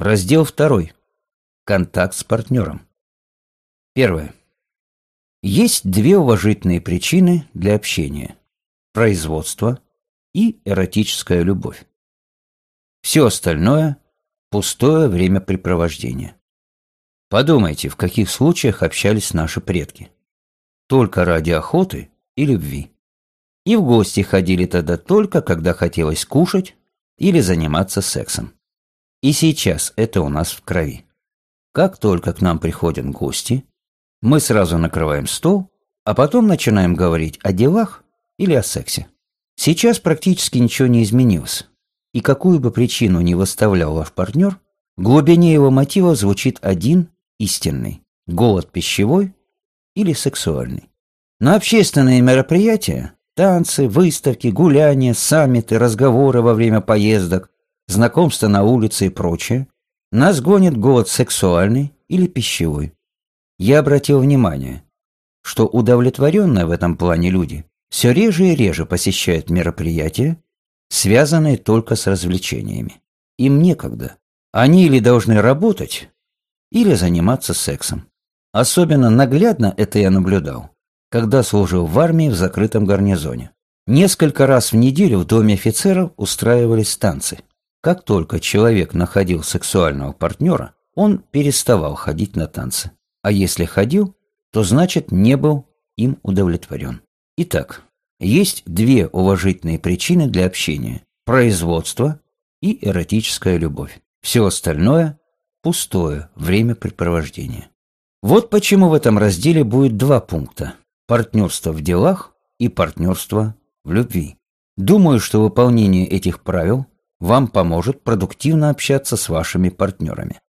Раздел второй. Контакт с партнером. Первое. Есть две уважительные причины для общения. Производство и эротическая любовь. Все остальное – пустое времяпрепровождение. Подумайте, в каких случаях общались наши предки. Только ради охоты и любви. И в гости ходили тогда только, когда хотелось кушать или заниматься сексом. И сейчас это у нас в крови. Как только к нам приходят гости, мы сразу накрываем стол, а потом начинаем говорить о делах или о сексе. Сейчас практически ничего не изменилось. И какую бы причину ни выставлял ваш партнер, в глубине его мотива звучит один истинный – голод пищевой или сексуальный. На общественные мероприятия – танцы, выставки, гуляния, саммиты, разговоры во время поездок, знакомства на улице и прочее – нас гонит голод сексуальный или пищевой. Я обратил внимание, что удовлетворенные в этом плане люди все реже и реже посещают мероприятия, связанные только с развлечениями. Им некогда. Они или должны работать, или заниматься сексом. Особенно наглядно это я наблюдал, когда служил в армии в закрытом гарнизоне. Несколько раз в неделю в доме офицеров устраивались танцы. Как только человек находил сексуального партнера, он переставал ходить на танцы. А если ходил, то значит не был им удовлетворен. Итак, есть две уважительные причины для общения – производство и эротическая любовь. Все остальное пустое времяпрепровождение. Вот почему в этом разделе будет два пункта – партнерство в делах и партнерство в любви. Думаю, что выполнение этих правил вам поможет продуктивно общаться с вашими партнерами.